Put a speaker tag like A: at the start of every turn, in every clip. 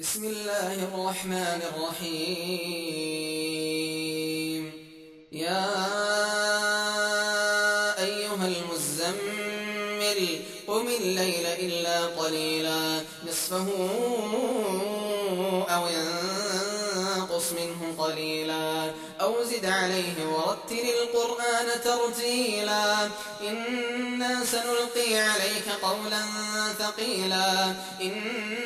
A: بسم الله الرحمن الرحيم يا أيها المزمل قم الليل إلا قليلا نصفه أو ينقص منه قليلا أو زد عليه ورتل القرآن ترتيلا إنا سنلقي عليك قولا ثقيلا إنا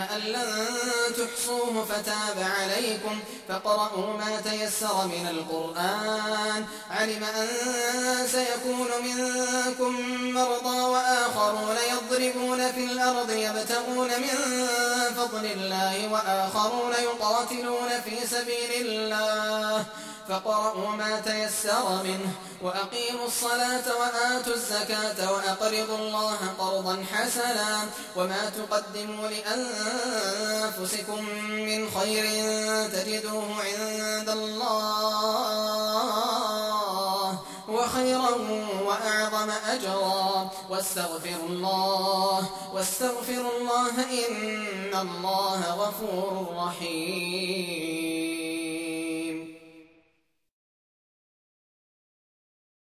A: علم أن لن تحصوه فتاب عليكم فقرأوا ما تيسر من القرآن علم أن سيكون منكم مرضى وآخرون يضربون في الأرض يبتغون من فضل الله وآخرون يقاتلون في سبيل الله فقرأوا ما تيسر منه وأقيموا الصلاة وآتوا الزكاة وأقرضوا الله قرضا حسنا وما تقدموا لأنفسكم من خير تجدوه عند الله وخيرا وأعظم أجرا واستغفروا الله واستغفروا الله إن الله غفور رحيم